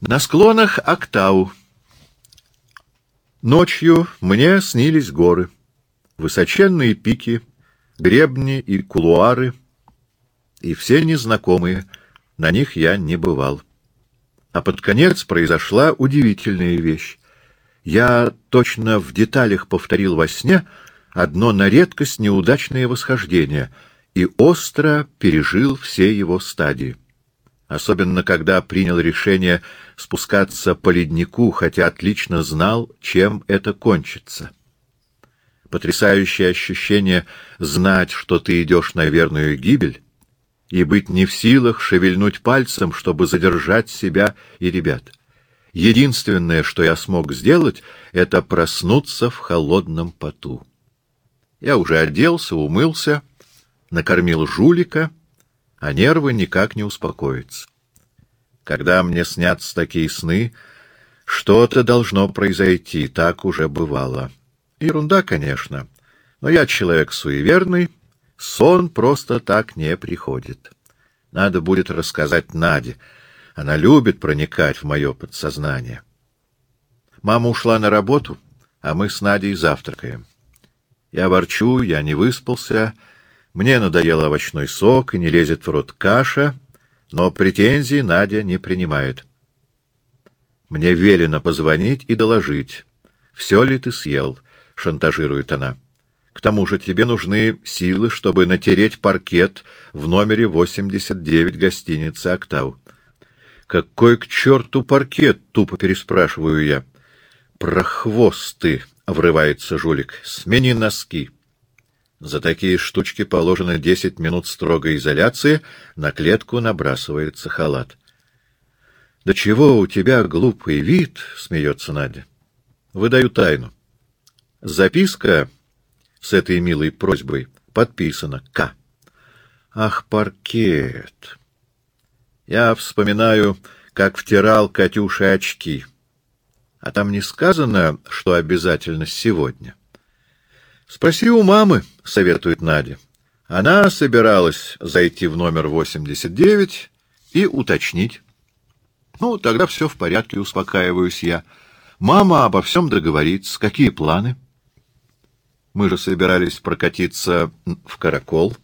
На склонах Октау. Ночью мне снились горы, высоченные пики, гребни и кулуары, и все незнакомые, на них я не бывал. А под конец произошла удивительная вещь. Я точно в деталях повторил во сне одно на редкость неудачное восхождение и остро пережил все его стадии особенно когда принял решение спускаться по леднику, хотя отлично знал, чем это кончится. Потрясающее ощущение знать, что ты идешь на верную гибель, и быть не в силах шевельнуть пальцем, чтобы задержать себя и ребят. Единственное, что я смог сделать, это проснуться в холодном поту. Я уже оделся, умылся, накормил жулика — а нервы никак не успокоятся. Когда мне снятся такие сны, что-то должно произойти, так уже бывало. Ерунда, конечно, но я человек суеверный, сон просто так не приходит. Надо будет рассказать Наде. Она любит проникать в мое подсознание. Мама ушла на работу, а мы с Надей завтракаем. Я ворчу, я не выспался, мне надоел овощной сок и не лезет в рот каша, но претензий Надя не принимает. Мне велено позвонить и доложить. Все ли ты съел? — шантажирует она. К тому же тебе нужны силы, чтобы натереть паркет в номере 89 гостиницы «Октау». «Какой к черту паркет?» — тупо переспрашиваю я. «Прохвосты!» — врывается жулик. «Смени носки!» За такие штучки положено десять минут строгой изоляции, на клетку набрасывается халат. — Да чего у тебя глупый вид? — смеется Надя. — Выдаю тайну. Записка с этой милой просьбой подписана К. Ах, паркет! Я вспоминаю, как втирал Катюше очки. А там не сказано, что обязательно сегодня. Спроси у мамы, советует Надя. Она собиралась зайти в номер 89 и уточнить. Ну, тогда все в порядке, успокаиваюсь я. Мама обо всем договорится. Какие планы? Мы же собирались прокатиться в Каракол.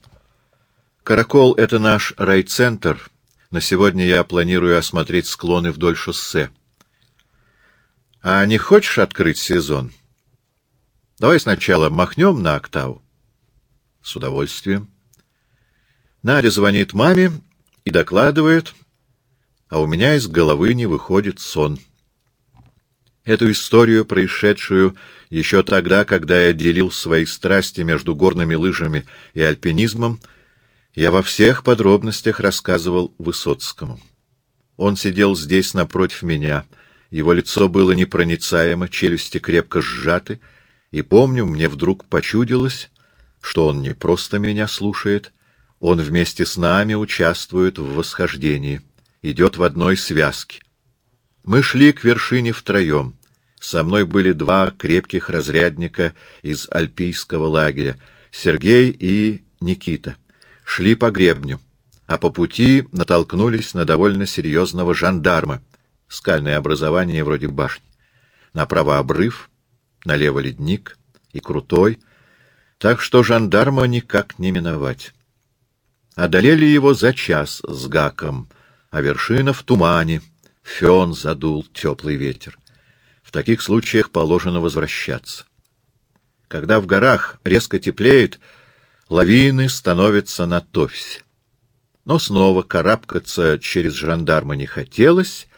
Каракол — это наш райцентр. На сегодня я планирую осмотреть склоны вдоль шоссе. А не хочешь открыть сезон? — Давай сначала махнем на октаву. С удовольствием. Надя звонит маме и докладывает, а у меня из головы не выходит сон. Эту историю, происшедшую еще тогда, когда я делил свои страсти между горными лыжами и альпинизмом, я во всех подробностях рассказывал Высоцкому. Он сидел здесь напротив меня, его лицо было непроницаемо, челюсти крепко сжаты — и помню, мне вдруг почудилось, что он не просто меня слушает, он вместе с нами участвует в восхождении, идет в одной связке. Мы шли к вершине втроем. Со мной были два крепких разрядника из альпийского лагеря, Сергей и Никита. Шли по гребню, а по пути натолкнулись на довольно серьезного жандарма, скальное образование вроде башни. Направо обрыв — налево ледник и крутой, так что жандарма никак не миновать. Одолели его за час с гаком, а вершина в тумане, фен задул теплый ветер. В таких случаях положено возвращаться. Когда в горах резко теплеет, лавины становятся на товсе. Но снова карабкаться через жандарма не хотелось,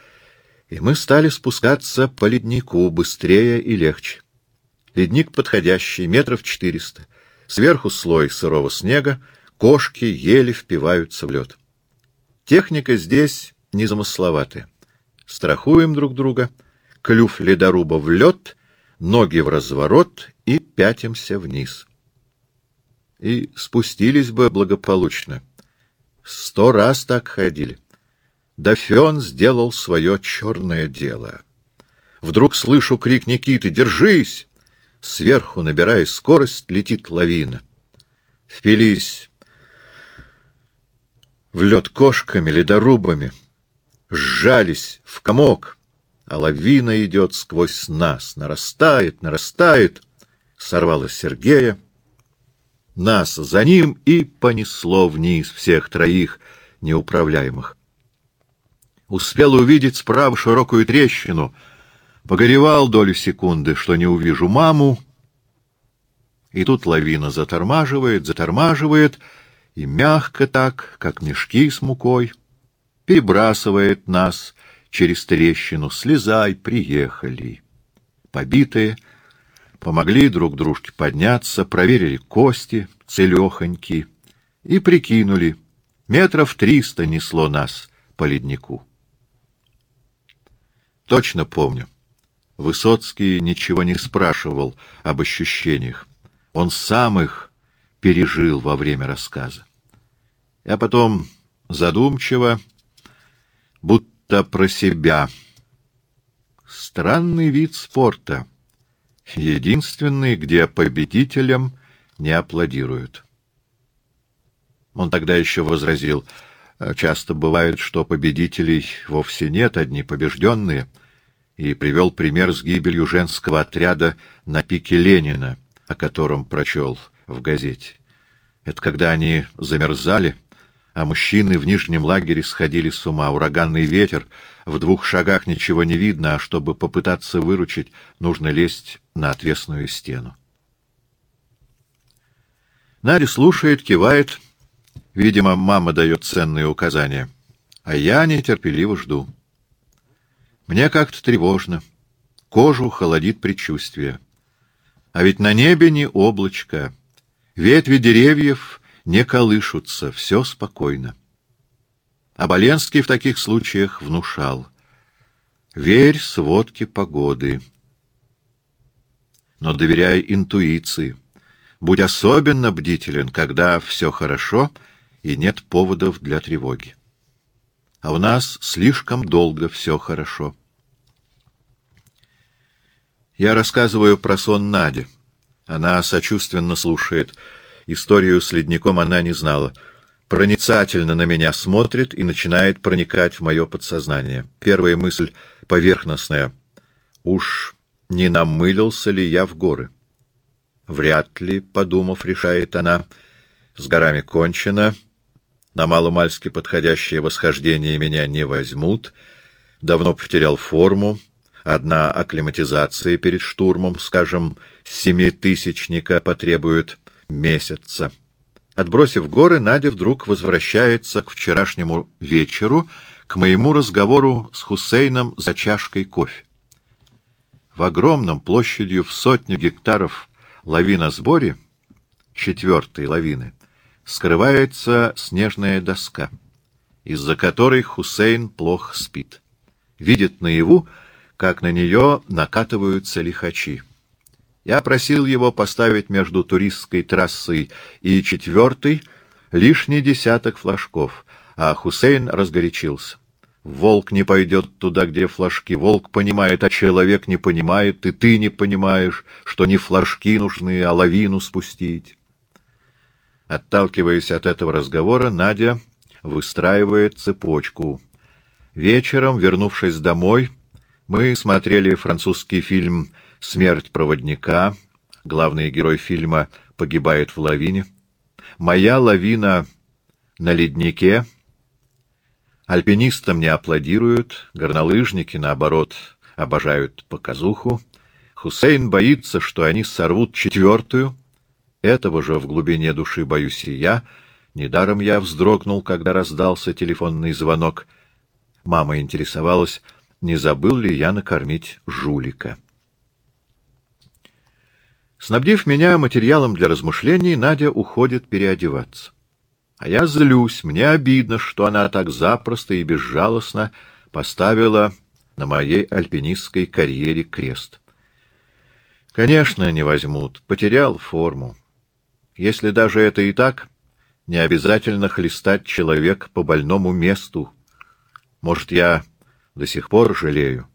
и мы стали спускаться по леднику быстрее и легче. Ледник подходящий, метров четыреста. Сверху слой сырого снега, кошки еле впиваются в лед. Техника здесь незамысловатая. Страхуем друг друга, клюв ледоруба в лед, ноги в разворот и пятимся вниз. И спустились бы благополучно. Сто раз так ходили. Да Фен сделал свое черное дело. Вдруг слышу крик Никиты «Держись!» Сверху, набирая скорость, летит лавина. Впились в лед кошками, ледорубами. сжались в комок, а лавина идет сквозь нас, нарастает, нарастает. Сорвалась Сергея. Нас за ним и понесло вниз всех троих неуправляемых. Успел увидеть справа широкую трещину, погоревал долю секунды, что не увижу маму, и тут лавина затормаживает, затормаживает, и мягко так, как мешки с мукой, перебрасывает нас через трещину. Слезай, приехали. Побитые, помогли друг дружке подняться, проверили кости, целехоньки, и прикинули. Метров триста несло нас по леднику. Точно помню. Высоцкий ничего не спрашивал об ощущениях. Он сам их пережил во время рассказа. Я потом задумчиво, будто про себя. Странный вид спорта. Единственный, где победителям не аплодируют. Он тогда еще возразил, часто бывает, что победителей вовсе нет, одни побежденные, и привел пример с гибелью женского отряда на пике Ленина — о котором прочел в газете. Это когда они замерзали, а мужчины в нижнем лагере сходили с ума. Ураганный ветер, в двух шагах ничего не видно, а чтобы попытаться выручить, нужно лезть на отвесную стену. Надя слушает, кивает. Видимо, мама дает ценные указания. А я нетерпеливо жду. Мне как-то тревожно. Кожу холодит предчувствие. А ведь на небе не облачко, ветви деревьев не колышутся, все спокойно. А Боленский в таких случаях внушал. Верь сводке погоды. Но доверяй интуиции. Будь особенно бдителен, когда все хорошо и нет поводов для тревоги. А у нас слишком долго все хорошо. Я рассказываю про сон Нади. Она сочувственно слушает. Историю с ледником она не знала. Проницательно на меня смотрит и начинает проникать в мое подсознание. Первая мысль поверхностная. Уж не намылился ли я в горы? Вряд ли, подумав, решает она. С горами кончено. На маломальски подходящее восхождение меня не возьмут. Давно потерял форму. Одна акклиматизация перед штурмом, скажем, семитысячника потребует месяца. Отбросив горы, Надя вдруг возвращается к вчерашнему вечеру, к моему разговору с Хусейном за чашкой кофе. В огромном площадью в сотню гектаров лавиносборе, четвертой лавины, скрывается снежная доска, из-за которой Хусейн плохо спит. Видит наяву, как на нее накатываются лихачи. Я просил его поставить между туристской трассой и четвертой лишний десяток флажков, а Хусейн разгорячился. Волк не пойдет туда, где флажки. Волк понимает, а человек не понимает, и ты не понимаешь, что не флажки нужны, а лавину спустить. Отталкиваясь от этого разговора, Надя выстраивает цепочку. Вечером, вернувшись домой, мы смотрели французский фильм «Смерть проводника». Главный герой фильма погибает в лавине. «Моя лавина на леднике». Альпинистам не аплодируют, горнолыжники, наоборот, обожают показуху. Хусейн боится, что они сорвут четвертую. Этого же в глубине души боюсь и я. Недаром я вздрогнул, когда раздался телефонный звонок. Мама интересовалась, не забыл ли я накормить жулика. Снабдив меня материалом для размышлений, Надя уходит переодеваться. А я злюсь, мне обидно, что она так запросто и безжалостно поставила на моей альпинистской карьере крест. Конечно, не возьмут, потерял форму. Если даже это и так, не обязательно хлестать человека по больному месту. Может, я до сих пор жалею.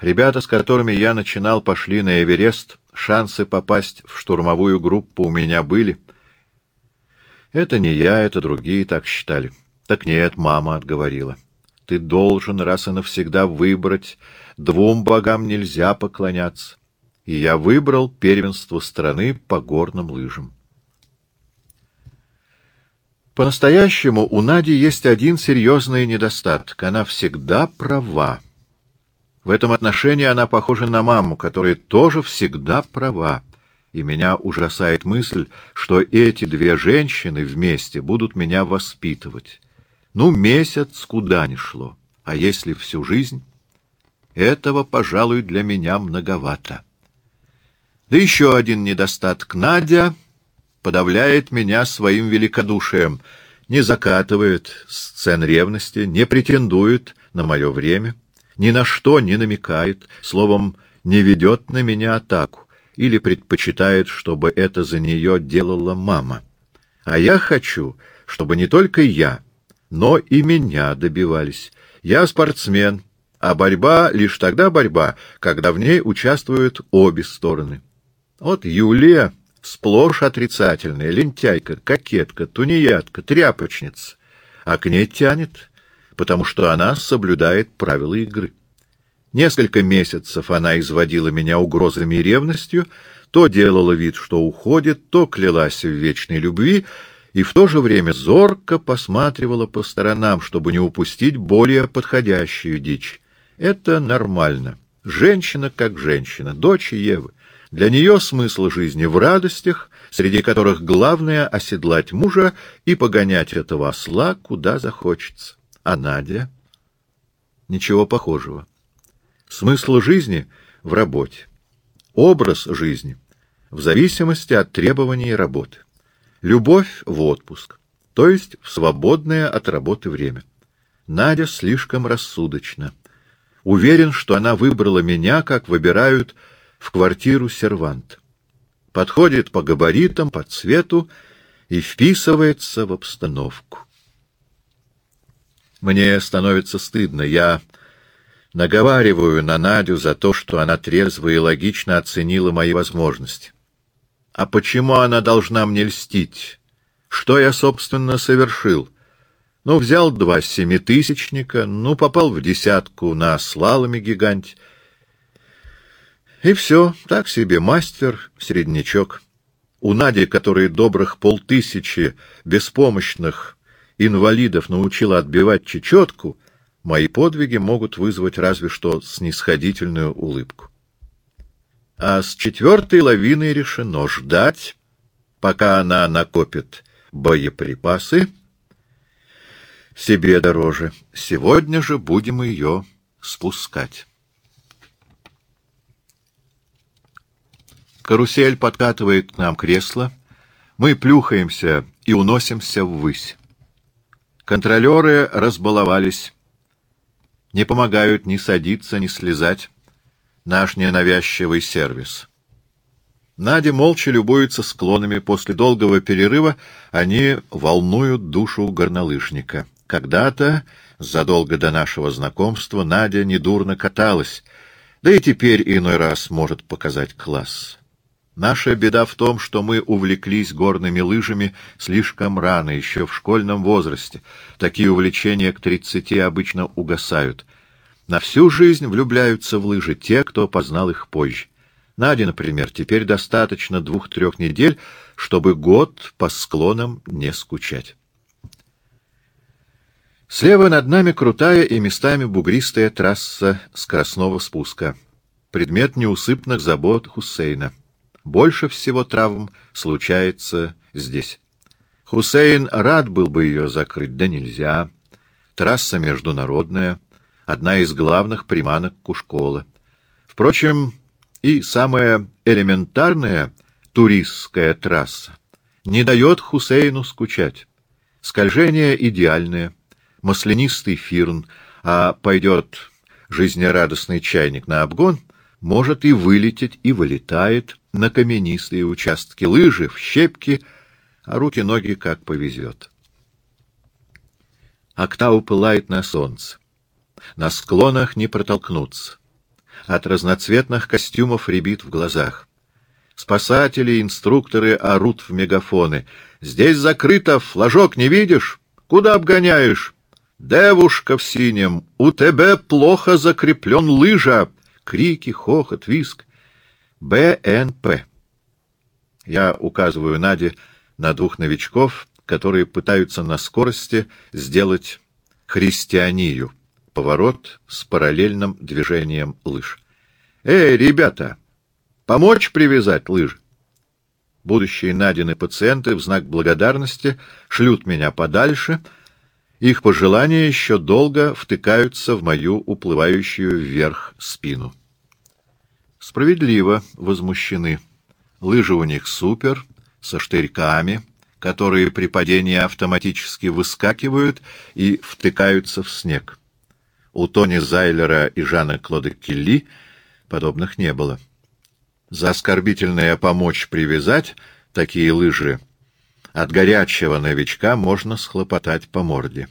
Ребята, с которыми я начинал, пошли на Эверест. Шансы попасть в штурмовую группу у меня были. Это не я, это другие так считали. Так нет, мама отговорила. ты должен раз и навсегда выбрать, двум богам нельзя поклоняться. И я выбрал первенство страны по горным лыжам. По-настоящему у Нади есть один серьезный недостаток. Она всегда права. В этом отношении она похожа на маму, которая тоже всегда права. И меня ужасает мысль, что эти две женщины вместе будут меня воспитывать. Ну, месяц куда ни шло. А если всю жизнь? Этого, пожалуй, для меня многовато. Да еще один недостаток. Надя подавляет меня своим великодушием, не закатывает сцен ревности, не претендует на мое время, ни на что не намекает, словом, не ведет на меня атаку или предпочитает, чтобы это за нее делала мама. А я хочу, чтобы не только я, но и меня добивались. Я спортсмен, а борьба лишь тогда борьба, когда в ней участвуют обе стороны. Вот Юлия сплошь отрицательная, лентяйка, кокетка, тунеядка, тряпочница, а к ней тянет, потому что она соблюдает правила игры. Несколько месяцев она изводила меня угрозами и ревностью, то делала вид, что уходит, то клялась в вечной любви, и в то же время зорко посматривала по сторонам, чтобы не упустить более подходящую дичь. Это нормально. Женщина как женщина, дочь Евы. Для нее смысл жизни в радостях, среди которых главное — оседлать мужа и погонять этого осла, куда захочется. А Надя? Ничего похожего. Смысл жизни в работе. Образ жизни в зависимости от требований работы. Любовь в отпуск, то есть в свободное от работы время. Надя слишком рассудочна. Уверен, что она выбрала меня, как выбирают в квартиру сервант. Подходит по габаритам, по цвету и вписывается в обстановку. Мне становится стыдно. Я наговариваю на Надю за то, что она трезво и логично оценила мои возможности. А почему она должна мне льстить? Что я, собственно, совершил? Ну, взял два семитысячника, ну, попал в десятку на слаломе гиганте. И все, так себе, мастер, среднячок. У Нади, которые добрых полтысячи беспомощных инвалидов научила отбивать чечетку — мои подвиги могут вызвать разве что снисходительную улыбку. А с четвертой лавиной решено ждать, пока она накопит боеприпасы, себе дороже. Сегодня же будем ее спускать. Карусель подкатывает к нам кресло, мы плюхаемся и уносимся ввысь. Контролеры разбаловались, не помогают ни садиться, ни слезать. Наш ненавязчивый сервис. Надя молча любуется склонами. После долгого перерыва они волнуют душу горнолыжника. Когда-то, задолго до нашего знакомства, Надя недурно каталась, да и теперь иной раз может показать класс. Наша беда в том, что мы увлеклись горными лыжами слишком рано, еще в школьном возрасте. Такие увлечения к тридцати обычно угасают. На всю жизнь влюбляются в лыжи те, кто познал их позже. Наде, например, теперь достаточно двух-трех недель, чтобы год по склонам не скучать. Слева над нами крутая и местами бугристая трасса скоростного спуска. Предмет неусыпных забот Хусейна. Больше всего травм случается здесь. Хусейн рад был бы ее закрыть, да нельзя. Трасса международная, одна из главных приманок Кушкола. Впрочем, и самая элементарная туристская трасса не дает Хусейну скучать. Скольжение идеальное, маслянистый фирн, а пойдет жизнерадостный чайник на обгон, может и вылететь, и вылетает, на каменистые участки, лыжи в щепки, а руки-ноги как повезет. Октау пылает на солнце. На склонах не протолкнуться. От разноцветных костюмов рябит в глазах. Спасатели, инструкторы орут в мегафоны. «Здесь закрыто, флажок не видишь? Куда обгоняешь?» «Девушка в синем, у тебя плохо закреплен лыжа!» Крики, хохот, виск. БНП. Я указываю Наде на двух новичков, которые пытаются на скорости сделать христианию, поворот с параллельным движением лыж. «Эй, ребята, помочь привязать лыжи?» Будущие Надины пациенты в знак благодарности шлют меня подальше, их пожелания еще долго втыкаются в мою уплывающую вверх спину. Справедливо возмущены. Лыжи у них супер, со штырьками, которые при падении автоматически выскакивают и втыкаются в снег. У Тони Зайлера и Жана Клода Келли подобных не было. За оскорбительное «помочь привязать» такие лыжи от горячего новичка можно схлопотать по морде.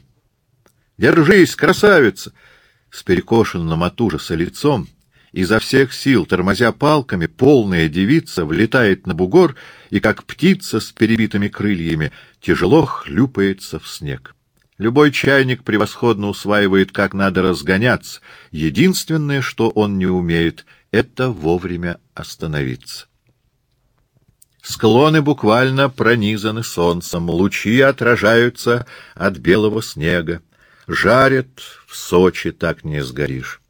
«Держись, красавица!» С перекошенным от ужаса лицом — изо всех сил, тормозя палками, полная девица влетает на бугор и, как птица с перебитыми крыльями, тяжело хлюпается в снег. Любой чайник превосходно усваивает, как надо разгоняться. Единственное, что он не умеет, — это вовремя остановиться. Склоны буквально пронизаны солнцем, лучи отражаются от белого снега. Жарят, в Сочи так не сгоришь.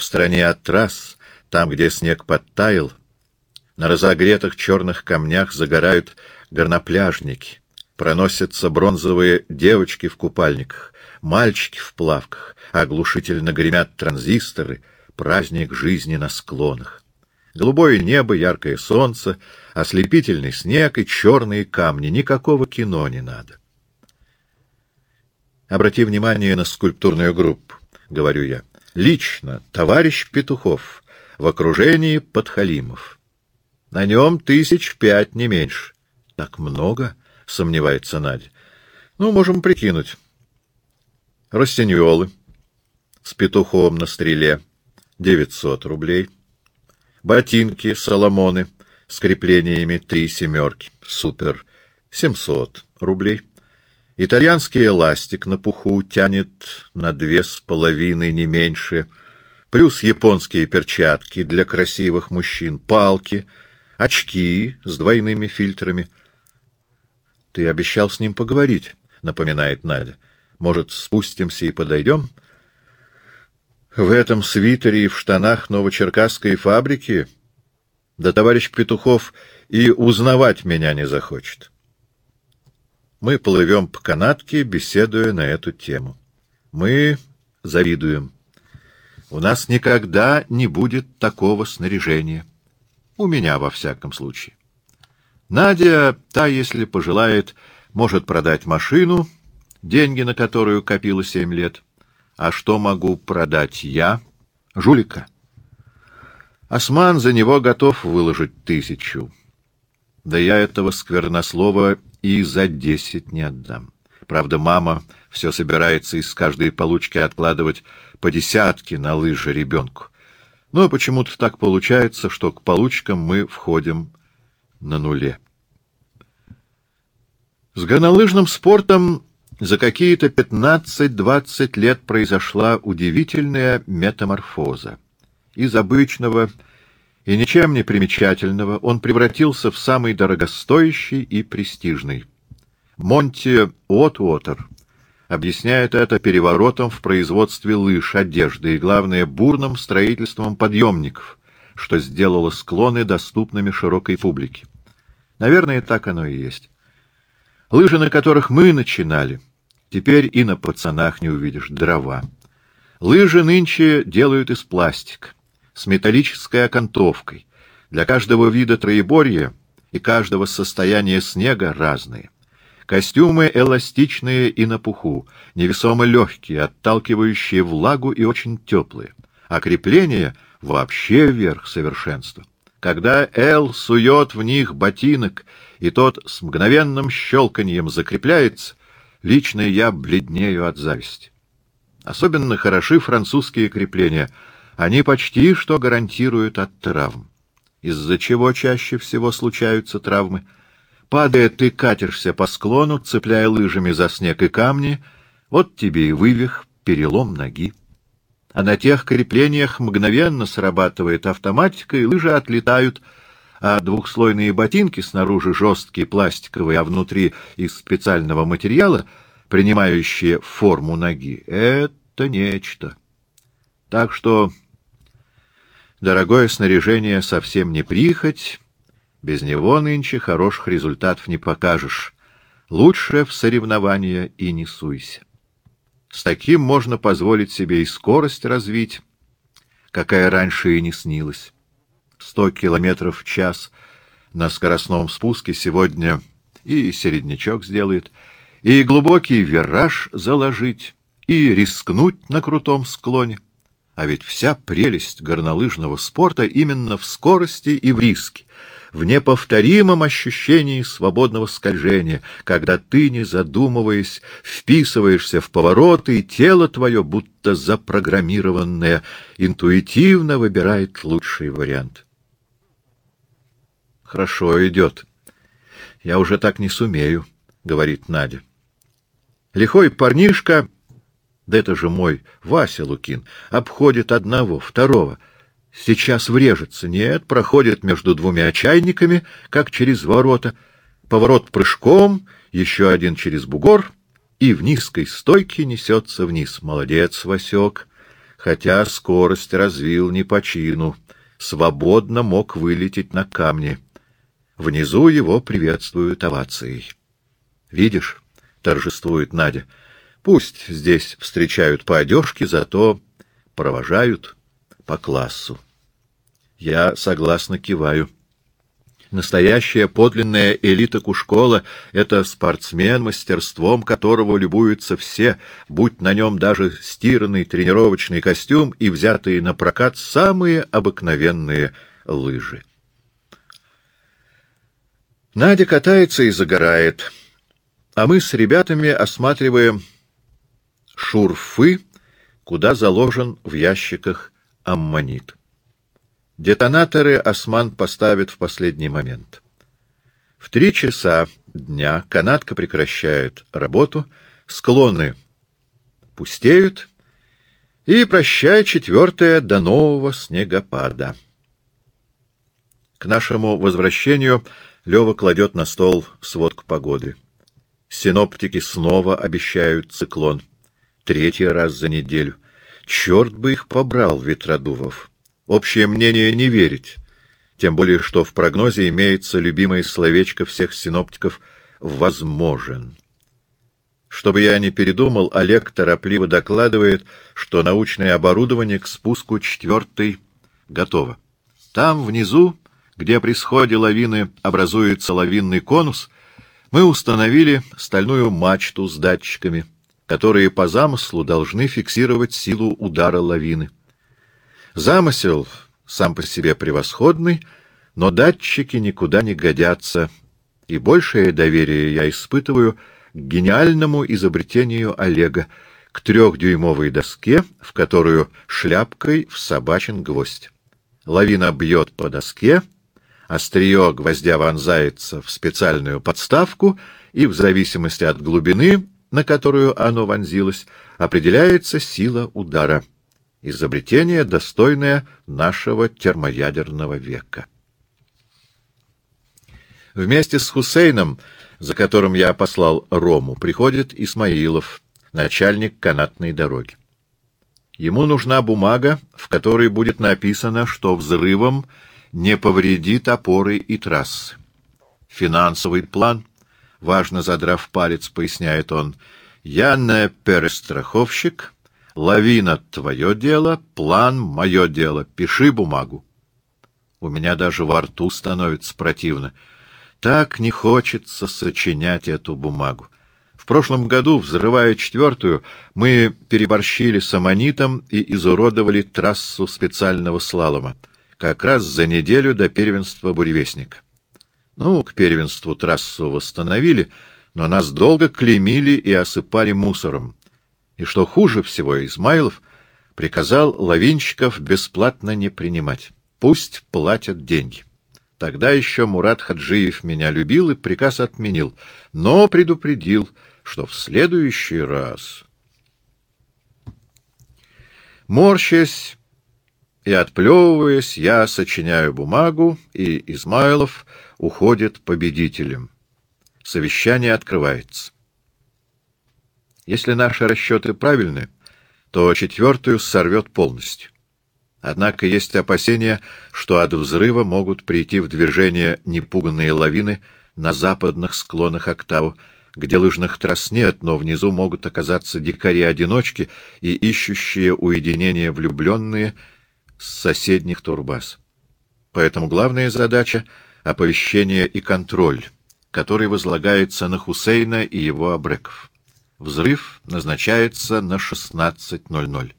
В стороне от трасс, там, где снег подтаял, на разогретых черных камнях загорают горнопляжники, проносятся бронзовые девочки в купальниках, мальчики в плавках, оглушительно гремят транзисторы, праздник жизни на склонах. Голубое небо, яркое солнце, ослепительный снег и черные камни. Никакого кино не надо. Обрати внимание на скульптурную группу, — говорю я. Лично товарищ Петухов в окружении подхалимов. На нем тысяч пять, не меньше. Так много, сомневается Надя. Ну, можем прикинуть. Растеньолы с петухом на стреле — девятьсот рублей. Ботинки, соломоны с креплениями три семерки. Супер. Семьсот рублей. Итальянский эластик на пуху тянет на две с половиной, не меньше, плюс японские перчатки для красивых мужчин, палки, очки с двойными фильтрами. — Ты обещал с ним поговорить, — напоминает Надя. — Может, спустимся и подойдем? — В этом свитере и в штанах новочеркасской фабрики? Да товарищ Петухов и узнавать меня не захочет. — мы плывем по канатке, беседуя на эту тему. Мы завидуем. У нас никогда не будет такого снаряжения. У меня, во всяком случае. Надя, та, если пожелает, может продать машину, деньги на которую копила семь лет. А что могу продать я? Жулика. Осман за него готов выложить тысячу. Да я этого сквернослова и за десять не отдам. Правда, мама все собирается из каждой получки откладывать по десятке на лыжи ребенку. Но почему-то так получается, что к получкам мы входим на нуле. С горнолыжным спортом за какие-то 15-20 лет произошла удивительная метаморфоза. Из обычного и ничем не примечательного он превратился в самый дорогостоящий и престижный. Монти Уотуотер объясняет это переворотом в производстве лыж, одежды и, главное, бурным строительством подъемников, что сделало склоны доступными широкой публике. Наверное, так оно и есть. Лыжи, на которых мы начинали, теперь и на пацанах не увидишь дрова. Лыжи нынче делают из пластика с металлической окантовкой. Для каждого вида троеборья и каждого состояния снега разные. Костюмы эластичные и на пуху, невесомо легкие, отталкивающие влагу и очень теплые. А крепление вообще вверх совершенства. Когда Эл сует в них ботинок, и тот с мгновенным щелканьем закрепляется, лично я бледнею от зависти. Особенно хороши французские крепления — они почти что гарантируют от травм. Из-за чего чаще всего случаются травмы? Падая, ты катишься по склону, цепляя лыжами за снег и камни, Вот тебе и вывих, перелом ноги. А на тех креплениях мгновенно срабатывает автоматика, и лыжи отлетают, а двухслойные ботинки снаружи жесткие, пластиковые, а внутри из специального материала, принимающие форму ноги, это нечто. Так что дорогое снаряжение совсем не прихоть, без него нынче хороших результатов не покажешь. Лучше в соревнования и не суйся. С таким можно позволить себе и скорость развить, какая раньше и не снилась. Сто километров в час на скоростном спуске сегодня и середнячок сделает, и глубокий вираж заложить, и рискнуть на крутом склоне. А ведь вся прелесть горнолыжного спорта именно в скорости и в риске в неповторимом ощущении свободного скольжения, когда ты, не задумываясь, вписываешься в повороты, и тело твое, будто запрограммированное, интуитивно выбирает лучший вариант. Хорошо идет. Я уже так не сумею, — говорит Надя. Лихой парнишка, да это же мой Вася Лукин, обходит одного, второго — сейчас врежется. Нет, проходит между двумя чайниками, как через ворота. Поворот прыжком, еще один через бугор, и в низкой стойке несется вниз. Молодец, Васек. Хотя скорость развил не по чину. Свободно мог вылететь на камни. Внизу его приветствуют овацией. «Видишь?» — торжествует Надя. «Пусть здесь встречают по одежке, зато провожают» по классу. Я согласно киваю. Настоящая подлинная элита Кушкола — это спортсмен, мастерством которого любуются все, будь на нем даже стиранный тренировочный костюм и взятые на прокат самые обыкновенные лыжи. Надя катается и загорает, а мы с ребятами осматриваем шурфы, куда заложен в ящиках аммонит. Детонаторы осман поставит в последний момент. В три часа дня канатка прекращает работу, склоны пустеют, и прощай четвертое до нового снегопада. К нашему возвращению Лева кладет на стол сводку погоды. Синоптики снова обещают циклон. Третий раз за неделю — Черт бы их побрал, Ветродувов. Общее мнение не верить. Тем более, что в прогнозе имеется любимое словечко всех синоптиков «возможен». Чтобы я не передумал, Олег торопливо докладывает, что научное оборудование к спуску четвертой готово. Там, внизу, где при сходе лавины образуется лавинный конус, мы установили стальную мачту с датчиками — которые по замыслу должны фиксировать силу удара лавины. Замысел сам по себе превосходный, но датчики никуда не годятся, и большее доверие я испытываю к гениальному изобретению Олега, к трехдюймовой доске, в которую шляпкой всобачен гвоздь. Лавина бьет по доске, острие гвоздя вонзается в специальную подставку, и в зависимости от глубины на которую оно вонзилось, определяется сила удара. Изобретение, достойное нашего термоядерного века. Вместе с Хусейном, за которым я послал Рому, приходит Исмаилов, начальник канатной дороги. Ему нужна бумага, в которой будет написано, что взрывом не повредит опоры и трассы. Финансовый план — важно задрав палец, поясняет он, «Я не перестраховщик, лавина — твое дело, план — мое дело, пиши бумагу». У меня даже во рту становится противно. Так не хочется сочинять эту бумагу. В прошлом году, взрывая четвертую, мы переборщили с аммонитом и изуродовали трассу специального слалома, как раз за неделю до первенства буревестника. Ну, к первенству трассу восстановили, но нас долго клеймили и осыпали мусором. И что хуже всего, Измайлов приказал лавинщиков бесплатно не принимать. Пусть платят деньги. Тогда еще Мурат Хаджиев меня любил и приказ отменил, но предупредил, что в следующий раз Морщась и отплевываясь, я сочиняю бумагу, и Измайлов уходит победителем. Совещание открывается. Если наши расчеты правильны, то четвертую сорвет полностью. Однако есть опасения, что от взрыва могут прийти в движение непуганные лавины на западных склонах октаву, где лыжных трасс нет, но внизу могут оказаться дикари-одиночки и ищущие уединение влюбленные с соседних турбаз. Поэтому главная задача — оповещение и контроль, который возлагается на Хусейна и его абреков. Взрыв назначается на 16.00.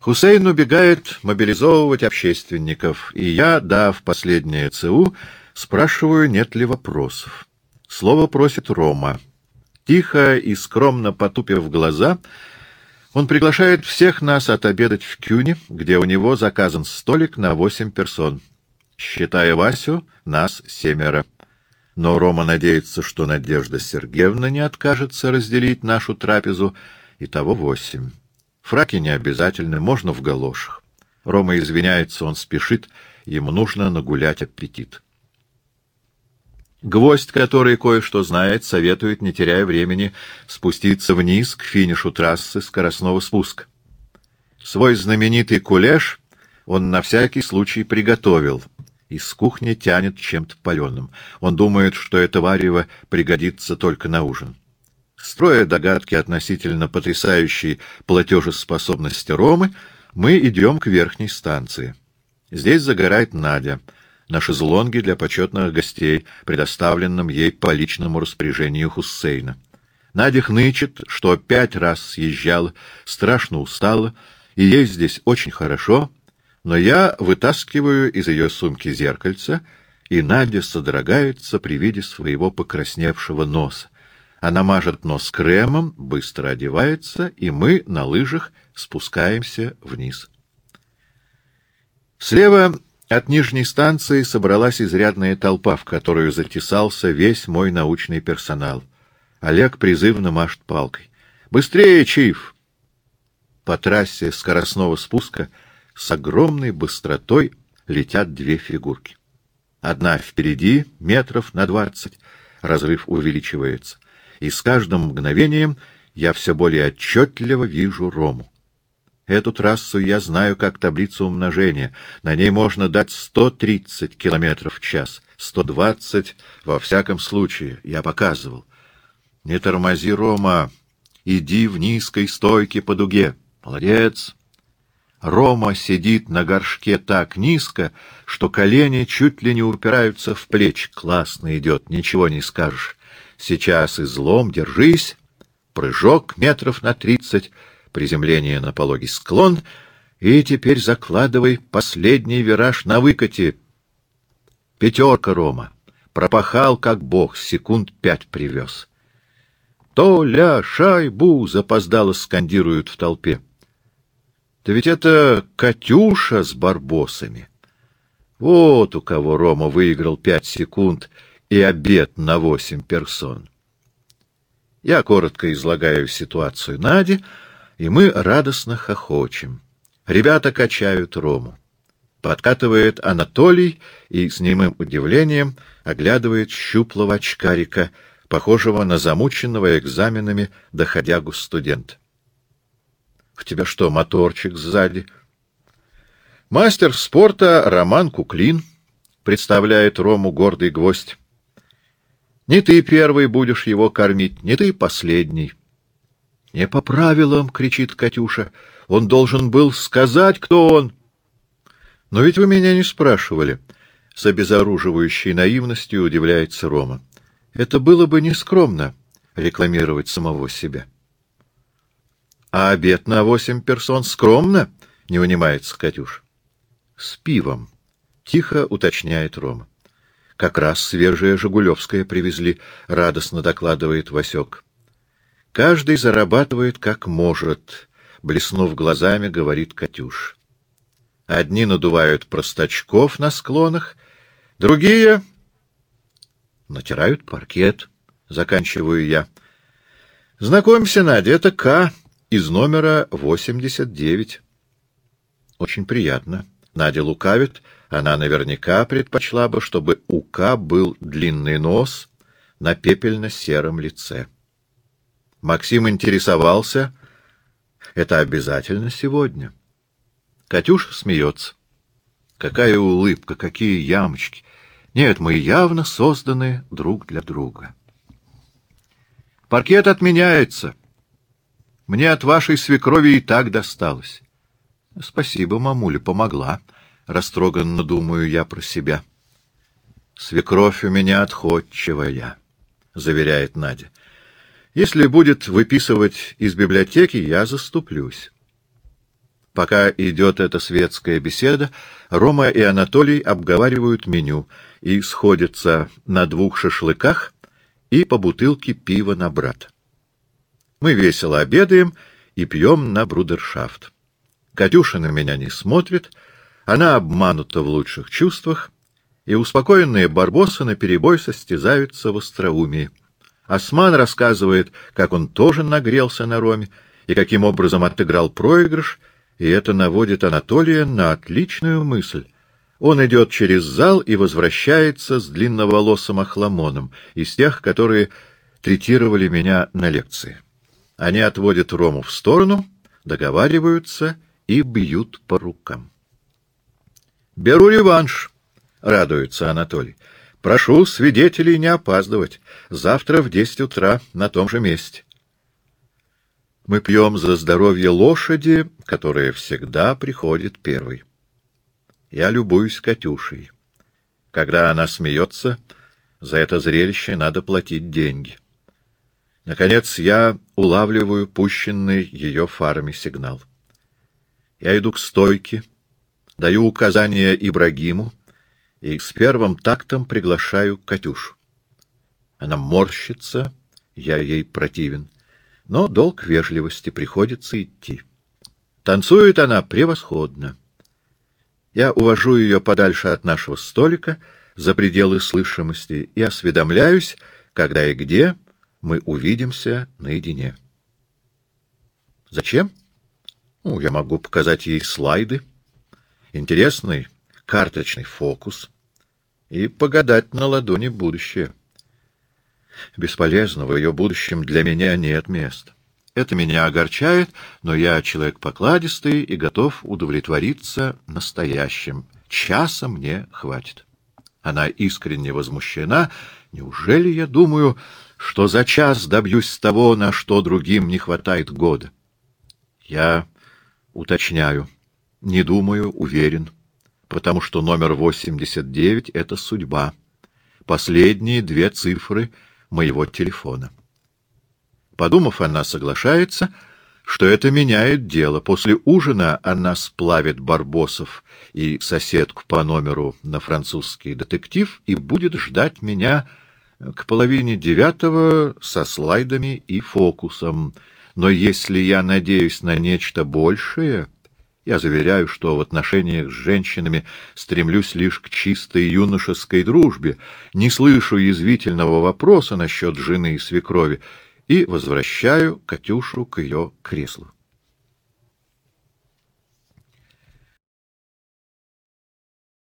Хусейн убегает мобилизовывать общественников, и я, дав последнее ЦУ, спрашиваю, нет ли вопросов. Слово просит Рома. Тихо и скромно потупив глаза, он приглашает всех нас отобедать в Кюне, где у него заказан столик на восемь персон. Считая Васю, нас семеро. Но Рома надеется, что Надежда Сергеевна не откажется разделить нашу трапезу, и того восемь. Фраки не обязательны, можно в галошах. Рома извиняется, он спешит, ему нужно нагулять аппетит. Гвоздь, который кое-что знает, советует, не теряя времени, спуститься вниз к финишу трассы скоростного спуска. Свой знаменитый кулеш он на всякий случай приготовил. Из кухни тянет чем-то паленым. Он думает, что это варево пригодится только на ужин. Строя догадки относительно потрясающей платежеспособности Ромы, мы идем к верхней станции. Здесь загорает Надя на шезлонге для почетных гостей, предоставленном ей по личному распоряжению Хуссейна. Надя хнычет, что пять раз съезжала, страшно устала, и ей здесь очень хорошо, но я вытаскиваю из ее сумки зеркальце, и Надя содрогается при виде своего покрасневшего носа. Она мажет нос кремом, быстро одевается, и мы на лыжах спускаемся вниз. Слева от нижней станции собралась изрядная толпа, в которую затесался весь мой научный персонал. Олег призывно машет палкой. «Быстрее, Чиф!» По трассе скоростного спуска с огромной быстротой летят две фигурки. Одна впереди, метров на двадцать, разрыв увеличивается — и с каждым мгновением я все более отчетливо вижу Рому. Эту трассу я знаю как таблицу умножения. На ней можно дать 130 километров в час, 120 во всяком случае, я показывал. Не тормози, Рома, иди в низкой стойке по дуге. Молодец. Рома сидит на горшке так низко, что колени чуть ли не упираются в плечи. Классно идет, ничего не скажешь. Сейчас излом, держись. Прыжок метров на тридцать, приземление на пологий склон, и теперь закладывай последний вираж на выкате. Пятерка, Рома. Пропахал, как бог, секунд пять привез. «Толя, шайбу!» — запоздало скандируют в толпе. «Да ведь это Катюша с барбосами!» Вот у кого Рома выиграл пять секунд — и обед на восемь персон. Я коротко излагаю ситуацию Нади, и мы радостно хохочем. Ребята качают Рому. Подкатывает Анатолий и с немым удивлением оглядывает щуплого очкарика, похожего на замученного экзаменами доходягу студента. — У тебя что, моторчик сзади? Мастер спорта Роман Куклин представляет Рому гордый гвоздь. Не ты первый будешь его кормить, не ты последний. — Не по правилам, — кричит Катюша. — Он должен был сказать, кто он. — Но ведь вы меня не спрашивали. С обезоруживающей наивностью удивляется Рома. — Это было бы нескромно рекламировать самого себя. — А обед на восемь персон скромно? — не унимается Катюша. — С пивом, — тихо уточняет Рома. Как раз свежее Жигулевское привезли, — радостно докладывает Васек. Каждый зарабатывает как может, — блеснув глазами, говорит Катюш. Одни надувают простачков на склонах, другие натирают паркет, — заканчиваю я. Знакомься, Надя, это К из номера 89. Очень приятно. Надя лукавит, она наверняка предпочла бы, чтобы у К был длинный нос на пепельно-сером лице. Максим интересовался. Это обязательно сегодня. Катюша смеется. Какая улыбка, какие ямочки. Нет, мы явно созданы друг для друга. Паркет отменяется. Мне от вашей свекрови и так досталось. Спасибо, мамуля, помогла. Растроганно думаю я про себя. Свекровь у меня отходчивая, заверяет Надя. Если будет выписывать из библиотеки, я заступлюсь. Пока идет эта светская беседа, Рома и Анатолий обговаривают меню и сходятся на двух шашлыках и по бутылке пива на брат. Мы весело обедаем и пьем на брудершафт. Катюша на меня не смотрит, она обманута в лучших чувствах, и успокоенные барбосы наперебой состязаются в остроумии. Осман рассказывает, как он тоже нагрелся на роме и каким образом отыграл проигрыш, и это наводит Анатолия на отличную мысль. Он идет через зал и возвращается с длинноволосым охламоном, из тех, которые третировали меня на лекции. Они отводят Рому в сторону, договариваются и бьют по рукам. «Беру реванш», — радуется Анатолий. Прошу свидетелей не опаздывать. Завтра в десять утра на том же месте. Мы пьем за здоровье лошади, которая всегда приходит первой. Я любуюсь Катюшей. Когда она смеется, за это зрелище надо платить деньги. Наконец я улавливаю пущенный ее фарами сигнал. Я иду к стойке, даю указания Ибрагиму, и с первым тактом приглашаю Катюшу. Она морщится, я ей противен, но долг вежливости приходится идти. Танцует она превосходно. Я увожу ее подальше от нашего столика, за пределы слышимости, и осведомляюсь, когда и где мы увидимся наедине. Зачем? Ну, я могу показать ей слайды. Интересный карточный фокус и погадать на ладони будущее. Бесполезно, в ее будущем для меня нет места. Это меня огорчает, но я человек покладистый и готов удовлетвориться настоящим. Часа мне хватит. Она искренне возмущена. Неужели я думаю, что за час добьюсь того, на что другим не хватает года? Я уточняю. Не думаю, уверен потому что номер 89 — это судьба. Последние две цифры моего телефона. Подумав, она соглашается, что это меняет дело. После ужина она сплавит Барбосов и соседку по номеру на французский детектив и будет ждать меня к половине девятого со слайдами и фокусом. Но если я надеюсь на нечто большее... Я заверяю, что в отношениях с женщинами стремлюсь лишь к чистой юношеской дружбе, не слышу язвительного вопроса насчет жены и свекрови и возвращаю Катюшу к ее креслу.